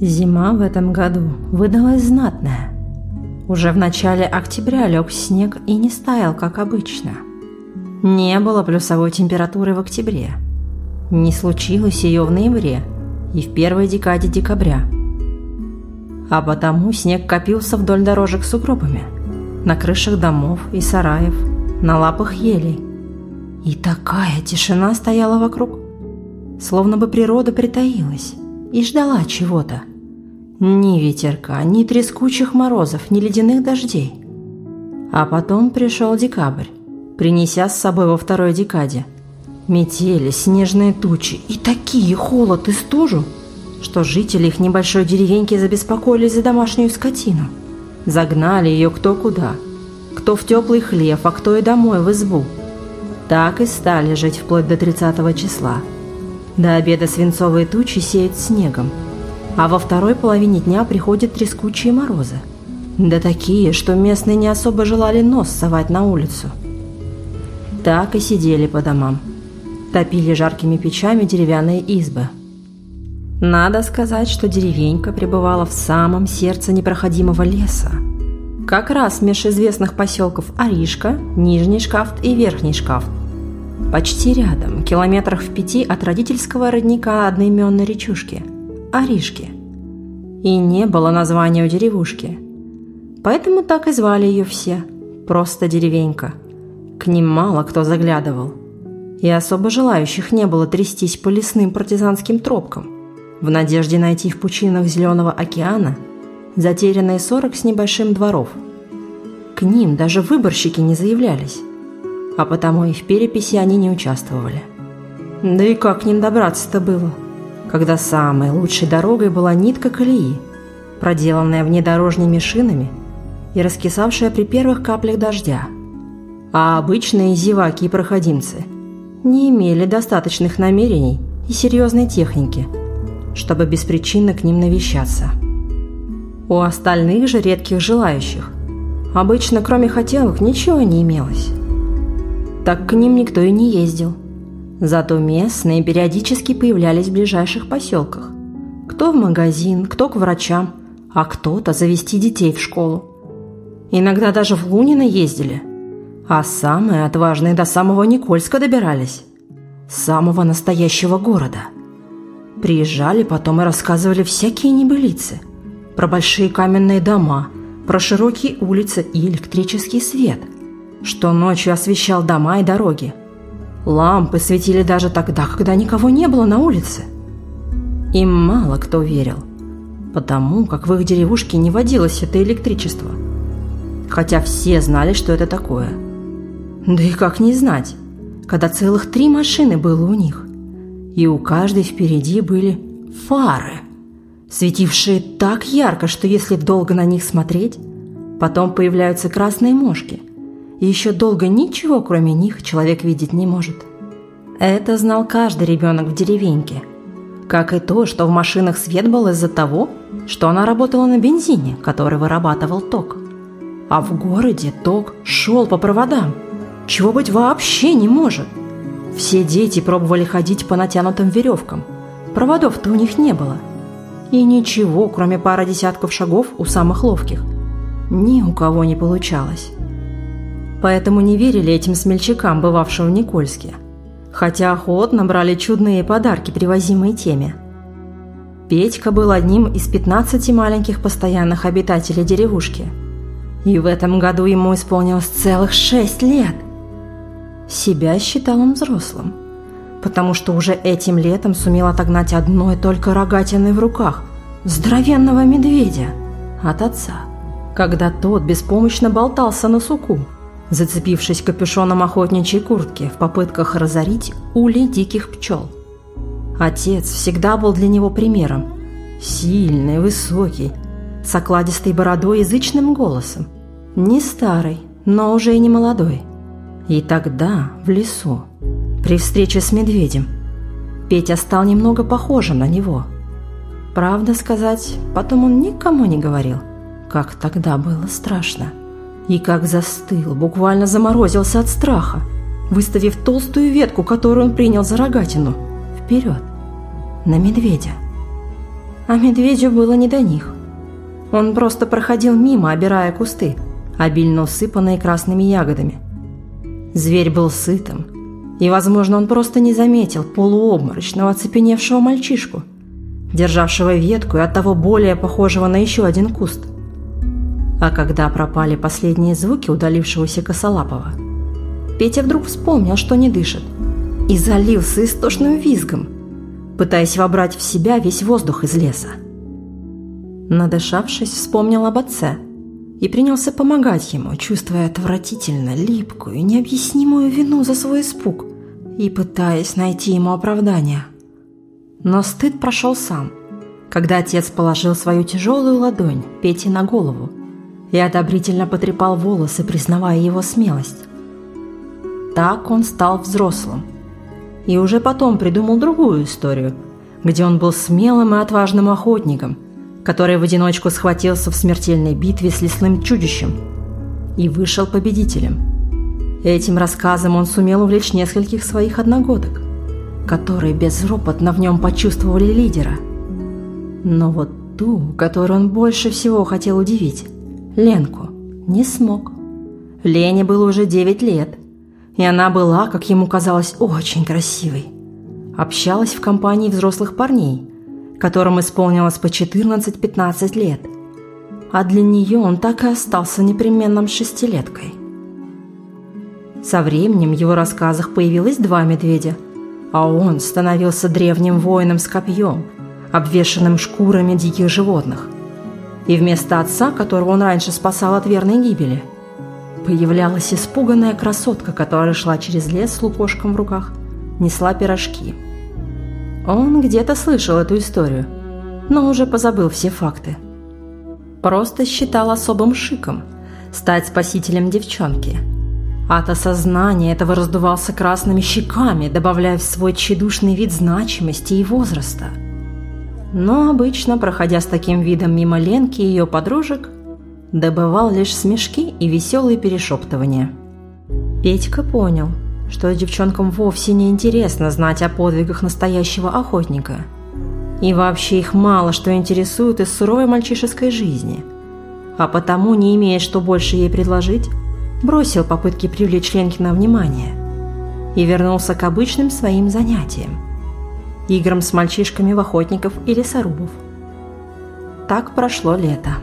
Зима в этом году выдалась знатная. Уже в начале октября лег снег и не стаял, как обычно. Не было плюсовой температуры в октябре. Не случилось ее в ноябре и в первой декаде декабря. А потому снег копился вдоль дорожек сугробами, на крышах домов и сараев, на лапах елей. И такая тишина стояла вокруг, словно бы природа притаилась и ждала чего-то. Ни ветерка, ни трескучих морозов, ни ледяных дождей. А потом пришел декабрь, принеся с собой во второй декаде метели, снежные тучи и такие холод и стужу, что жители их небольшой деревеньки забеспокоились за домашнюю скотину. Загнали ее кто куда, кто в теплый хлев, а кто и домой в избу. Так и стали жить вплоть до 30 числа. До обеда свинцовые тучи сеют снегом, а во второй половине дня приходят трескучие морозы. Да такие, что местные не особо желали нос совать на улицу. Так и сидели по домам. Топили жаркими печами деревянные избы. Надо сказать, что деревенька пребывала в самом сердце непроходимого леса. Как раз меж известных поселков Аришка, Нижний Шкафт и Верхний Шкафт. Почти рядом, километрах в пяти от родительского родника одноименной речушки – Аришки. И не было названия у деревушки. Поэтому так и звали ее все – просто деревенька. К ним мало кто заглядывал. И особо желающих не было трястись по лесным партизанским тропкам в надежде найти в пучинах Зеленого океана затерянные сорок с небольшим дворов. К ним даже выборщики не заявлялись а потому и в переписи они не участвовали. Да и как к ним добраться-то было, когда самой лучшей дорогой была нитка колеи, проделанная внедорожными шинами и раскисавшая при первых каплях дождя. А обычные зеваки и проходимцы не имели достаточных намерений и серьезной техники, чтобы беспричинно к ним навещаться. У остальных же редких желающих обычно кроме хотелок ничего не имелось так к ним никто и не ездил. Зато местные периодически появлялись в ближайших поселках. Кто в магазин, кто к врачам, а кто-то завести детей в школу. Иногда даже в Лунино ездили. А самые отважные до самого Никольска добирались. Самого настоящего города. Приезжали потом и рассказывали всякие небылицы. Про большие каменные дома, про широкие улицы и электрический свет – что ночью освещал дома и дороги. Лампы светили даже тогда, когда никого не было на улице. Им мало кто верил, потому как в их деревушке не водилось это электричество. Хотя все знали, что это такое. Да и как не знать, когда целых три машины было у них, и у каждой впереди были фары, светившие так ярко, что если долго на них смотреть, потом появляются красные мошки – и еще долго ничего, кроме них, человек видеть не может. Это знал каждый ребенок в деревеньке. Как и то, что в машинах свет был из-за того, что она работала на бензине, который вырабатывал ток. А в городе ток шел по проводам, чего быть вообще не может. Все дети пробовали ходить по натянутым веревкам. Проводов-то у них не было. И ничего, кроме пары десятков шагов у самых ловких, ни у кого не получалось поэтому не верили этим смельчакам, бывавшим в Никольске, хотя охотно брали чудные подарки, привозимые теме. Петька был одним из 15 маленьких постоянных обитателей деревушки, и в этом году ему исполнилось целых шесть лет. Себя считал он взрослым, потому что уже этим летом сумел отогнать одной только рогатиной в руках здоровенного медведя от отца, когда тот беспомощно болтался на суку – зацепившись капюшоном охотничьей куртки в попытках разорить улей диких пчел. Отец всегда был для него примером. Сильный, высокий, с окладистой бородой и язычным голосом. Не старый, но уже и не молодой. И тогда, в лесу, при встрече с медведем, Петя стал немного похожим на него. Правда сказать, потом он никому не говорил, как тогда было страшно и как застыл, буквально заморозился от страха, выставив толстую ветку, которую он принял за рогатину, вперед, на медведя. А медведю было не до них. Он просто проходил мимо, обирая кусты, обильно усыпанные красными ягодами. Зверь был сытым, и, возможно, он просто не заметил полуобморочного оцепеневшего мальчишку, державшего ветку и оттого более похожего на еще один куст. А когда пропали последние звуки удалившегося косолапого, Петя вдруг вспомнил, что не дышит, и залился истошным визгом, пытаясь вобрать в себя весь воздух из леса. Надышавшись, вспомнил об отце и принялся помогать ему, чувствуя отвратительно липкую и необъяснимую вину за свой испуг и пытаясь найти ему оправдание. Но стыд прошел сам, когда отец положил свою тяжелую ладонь Пете на голову и одобрительно потрепал волосы, признавая его смелость. Так он стал взрослым. И уже потом придумал другую историю, где он был смелым и отважным охотником, который в одиночку схватился в смертельной битве с лесным чудищем и вышел победителем. Этим рассказом он сумел увлечь нескольких своих одногодок, которые безропотно в нем почувствовали лидера. Но вот ту, которую он больше всего хотел удивить, Ленку не смог. Лене было уже 9 лет, и она была, как ему казалось, очень красивой. Общалась в компании взрослых парней, которым исполнилось по 14-15 лет, а для нее он так и остался непременным шестилеткой. Со временем в его рассказах появилось два медведя, а он становился древним воином с копьем, обвешанным шкурами диких животных – и вместо отца, которого он раньше спасал от верной гибели, появлялась испуганная красотка, которая шла через лес с лукошком в руках, несла пирожки. Он где-то слышал эту историю, но уже позабыл все факты. Просто считал особым шиком стать спасителем девчонки. От осознания этого раздувался красными щеками, добавляя в свой тщедушный вид значимости и возраста – но обычно, проходя с таким видом мимо Ленки и ее подружек, добывал лишь смешки и веселые перешептывания. Петька понял, что девчонкам вовсе не интересно знать о подвигах настоящего охотника. И вообще их мало что интересует из суровой мальчишеской жизни. А потому, не имея что больше ей предложить, бросил попытки привлечь Ленкина внимание и вернулся к обычным своим занятиям – играм с мальчишками в охотников и лесорубов. Так прошло лето.